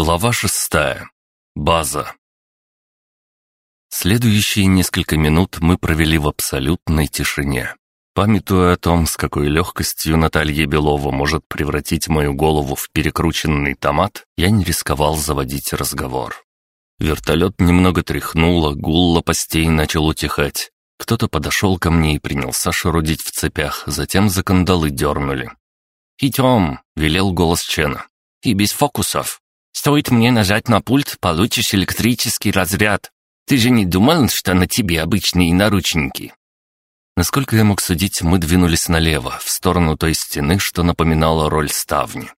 Глава шестая. База. Следующие несколько минут мы провели в абсолютной тишине. Памятуя о том, с какой легкостью Наталья Белова может превратить мою голову в перекрученный томат, я не рисковал заводить разговор. Вертолет немного тряхнуло, гул лопастей начал утихать. Кто-то подошел ко мне и принялся шарудить в цепях, затем за кандалы дернули. «Идем!» — велел голос Чена. «И без фокусов!» Стоит мне нажать на пульт, получишь электрический разряд. Ты же не думал, что на тебе обычные наручники?» Насколько я мог судить, мы двинулись налево, в сторону той стены, что напоминала роль ставни.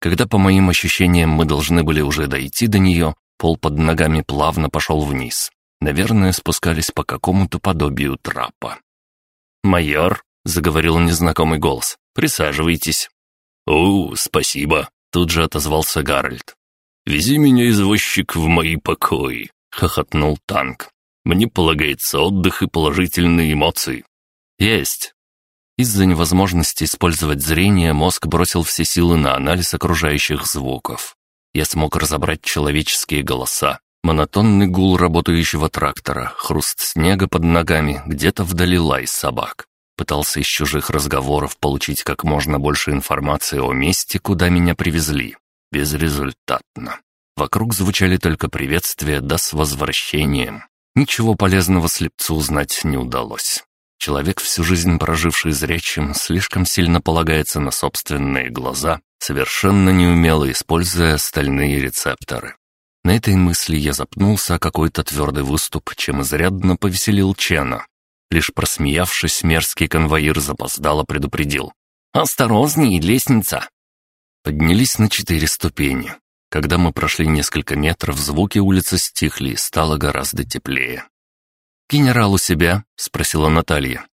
Когда, по моим ощущениям, мы должны были уже дойти до нее, пол под ногами плавно пошел вниз. Наверное, спускались по какому-то подобию трапа. «Майор», — заговорил незнакомый голос, — «присаживайтесь». «О, спасибо», — тут же отозвался Гарольд. «Вези меня, извозчик, в мои покои», — хохотнул танк. «Мне полагается отдых и положительные эмоции». «Есть». Из-за невозможности использовать зрение мозг бросил все силы на анализ окружающих звуков. Я смог разобрать человеческие голоса, монотонный гул работающего трактора, хруст снега под ногами, где-то вдали лай собак. Пытался из чужих разговоров получить как можно больше информации о месте, куда меня привезли. Безрезультатно. Вокруг звучали только приветствия да с возвращением. Ничего полезного слепцу узнать не удалось. Человек, всю жизнь проживший зрячим, слишком сильно полагается на собственные глаза, совершенно неумело используя остальные рецепторы. На этой мысли я запнулся о какой-то твердый выступ, чем изрядно повеселил Чена. Лишь просмеявшись, мерзкий конвоир запоздало предупредил. «Осторожней, лестница!» Поднялись на четыре ступени. Когда мы прошли несколько метров, звуки улицы стихли и стало гораздо теплее. «Генерал у себя?» — спросила Наталья.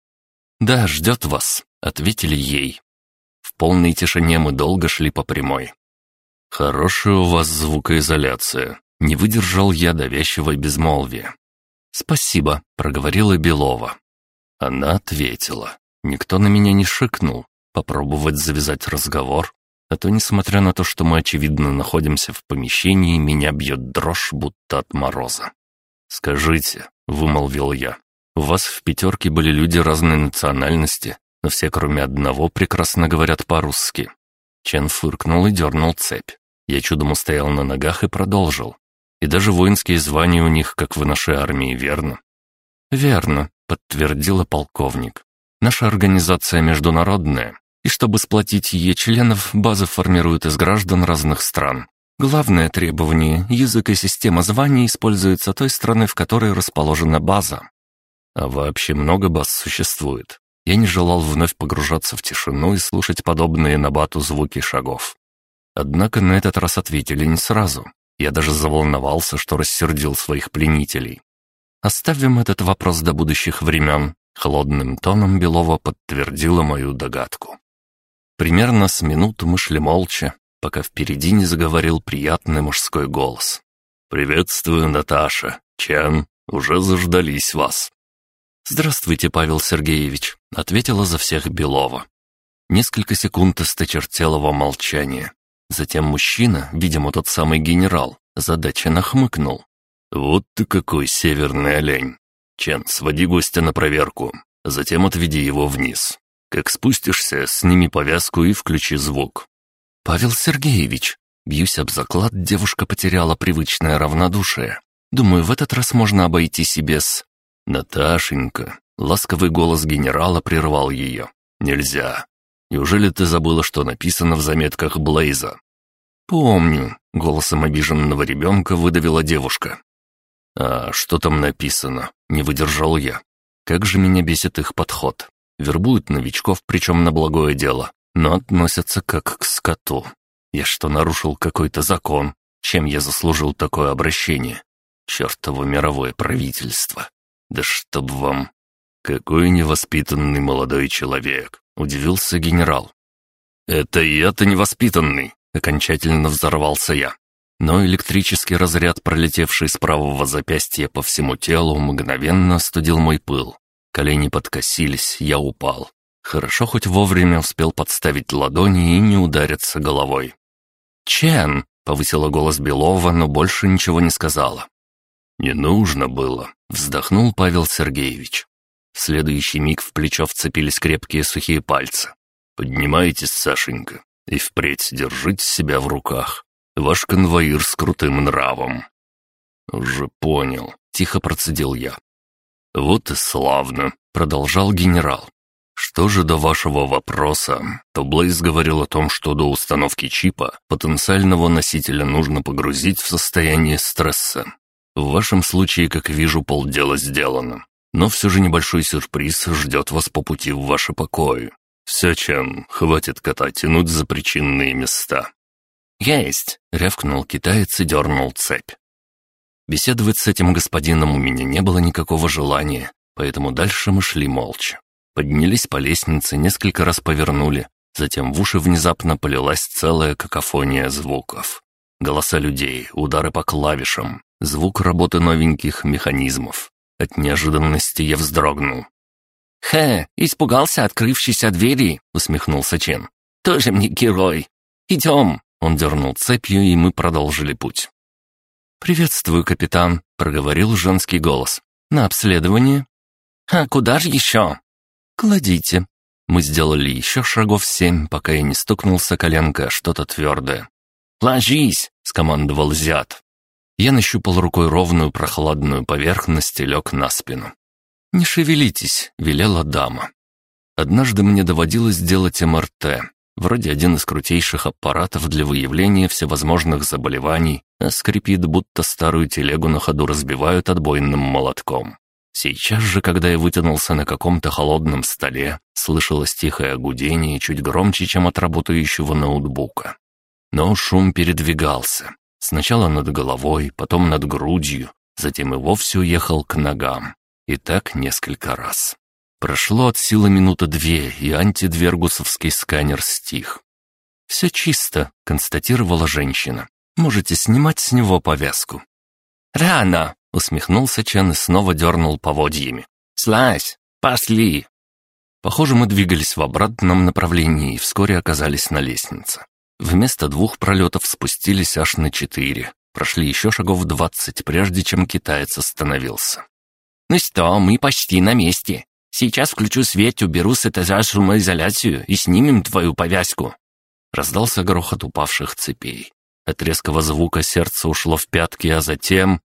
«Да, ждет вас», — ответили ей. В полной тишине мы долго шли по прямой. «Хорошая у вас звукоизоляция», — не выдержал я давящего безмолвия. «Спасибо», — проговорила Белова. Она ответила. Никто на меня не шикнул. Попробовать завязать разговор а то, несмотря на то, что мы, очевидно, находимся в помещении, меня бьет дрожь, будто от мороза. «Скажите», — вымолвил я, — «у вас в пятерке были люди разной национальности, но все, кроме одного, прекрасно говорят по-русски». Чен фыркнул и дернул цепь. Я чудом устоял на ногах и продолжил. И даже воинские звания у них, как в нашей армии, верно? «Верно», — подтвердила полковник. «Наша организация международная, и чтобы сплотить ее членов, базы формируют из граждан разных стран. Главное требование – язык и система званий используются той страной, в которой расположена база. А вообще много баз существует. Я не желал вновь погружаться в тишину и слушать подобные на бату звуки шагов. Однако на этот раз ответили не сразу. Я даже заволновался, что рассердил своих пленителей. Оставим этот вопрос до будущих времен. Холодным тоном Белова подтвердила мою догадку. Примерно с минуту мы шли молча, пока впереди не заговорил приятный мужской голос. «Приветствую, Наташа. Чан, уже заждались вас». «Здравствуйте, Павел Сергеевич», — ответила за всех Белова. Несколько секунд осточертелого молчания. Затем мужчина, видимо, тот самый генерал, задача нахмыкнул. «Вот ты какой северный олень! Чен, своди гостя на проверку, затем отведи его вниз. Как спустишься, сними повязку и включи звук». «Павел Сергеевич!» Бьюсь об заклад, девушка потеряла привычное равнодушие. Думаю, в этот раз можно обойтись и без... «Наташенька!» Ласковый голос генерала прервал ее. «Нельзя. Неужели ты забыла, что написано в заметках Блейза?» «Помню», — голосом обиженного ребенка выдавила девушка. «А что там написано?» — не выдержал я. «Как же меня бесит их подход вербуют новичков, причем на благое дело, но относятся как к скоту. Я что, нарушил какой-то закон? Чем я заслужил такое обращение? Чертово мировое правительство. Да чтоб вам... Какой невоспитанный молодой человек, удивился генерал. Это я-то невоспитанный, окончательно взорвался я. Но электрический разряд, пролетевший с правого запястья по всему телу, мгновенно остудил мой пыл. Колени подкосились, я упал. Хорошо хоть вовремя успел подставить ладони и не удариться головой. «Чен!» — повысила голос Белова, но больше ничего не сказала. «Не нужно было», — вздохнул Павел Сергеевич. В следующий миг в плечо вцепились крепкие сухие пальцы. «Поднимайтесь, Сашенька, и впредь держите себя в руках. Ваш конвоир с крутым нравом». «Уже понял», — тихо процедил я. «Вот и славно», — продолжал генерал. «Что же до вашего вопроса, то Блейз говорил о том, что до установки чипа потенциального носителя нужно погрузить в состояние стресса. В вашем случае, как вижу, полдела сделано. Но все же небольшой сюрприз ждет вас по пути в ваши покои. Все, чем хватит кота тянуть за причинные места». «Есть!» — рявкнул китаец и дернул цепь. Беседовать с этим господином у меня не было никакого желания, поэтому дальше мы шли молча. Поднялись по лестнице, несколько раз повернули, затем в уши внезапно полилась целая какофония звуков. Голоса людей, удары по клавишам, звук работы новеньких механизмов. От неожиданности я вздрогнул. «Хэ, испугался открывшейся двери», — усмехнулся Чен. «Тоже мне герой. Идем». Он дернул цепью, и мы продолжили путь. «Приветствую, капитан», — проговорил женский голос. «На обследование?» «А куда же еще?» «Кладите». Мы сделали еще шагов семь, пока я не стукнулся коленкой что-то твердое. «Ложись!» — скомандовал Зят. Я нащупал рукой ровную прохладную поверхность и лег на спину. «Не шевелитесь», — велела дама. Однажды мне доводилось делать МРТ, вроде один из крутейших аппаратов для выявления всевозможных заболеваний, а скрипит, будто старую телегу на ходу разбивают отбойным молотком. Сейчас же, когда я вытянулся на каком-то холодном столе, слышалось тихое гудение чуть громче, чем от работающего ноутбука. Но шум передвигался. Сначала над головой, потом над грудью, затем и вовсе уехал к ногам. И так несколько раз. Прошло от силы минуты две, и антидвергусовский сканер стих. «Все чисто», — констатировала женщина. «Можете снимать с него повязку». «Рано!» — усмехнулся Чен и снова дернул поводьями. «Слазь! Пошли!» Похоже, мы двигались в обратном направлении и вскоре оказались на лестнице. Вместо двух пролетов спустились аж на четыре. Прошли еще шагов двадцать, прежде чем китаец остановился. «Ну что, мы почти на месте. Сейчас включу свет, уберу с этажа шумоизоляцию и снимем твою повязку». Раздался грохот упавших цепей. От резкого звука сердце ушло в пятки, а затем...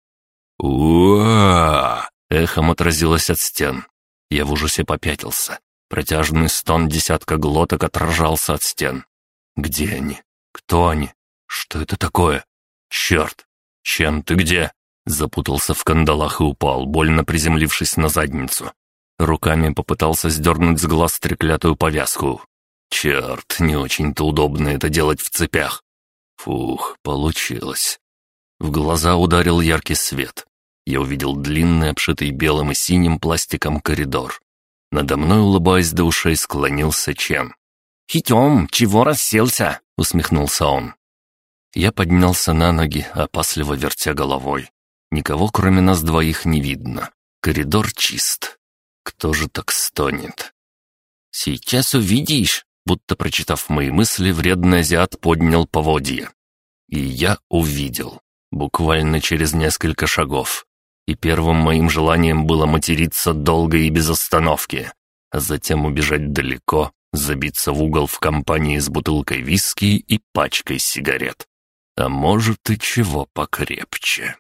уа эхом отразилось от стен. Я в ужасе попятился. Протяжный стон десятка глоток отражался от стен. Где они? Кто они? Что это такое? Черт! Чем ты где? Запутался в кандалах и упал, больно приземлившись на задницу. Руками попытался сдернуть с глаз треклятую повязку. Черт, не очень-то удобно это делать в цепях. Фух, получилось. В глаза ударил яркий свет. Я увидел длинный, обшитый белым и синим пластиком коридор. Надо мной, улыбаясь до ушей, склонился Чен. «Идем, чего расселся?» — усмехнулся он. Я поднялся на ноги, опасливо вертя головой. Никого, кроме нас двоих, не видно. Коридор чист. Кто же так стонет? «Сейчас увидишь!» Будто прочитав мои мысли, вредный азиат поднял поводья. И я увидел. Буквально через несколько шагов. И первым моим желанием было материться долго и без остановки, а затем убежать далеко, забиться в угол в компании с бутылкой виски и пачкой сигарет. А может и чего покрепче.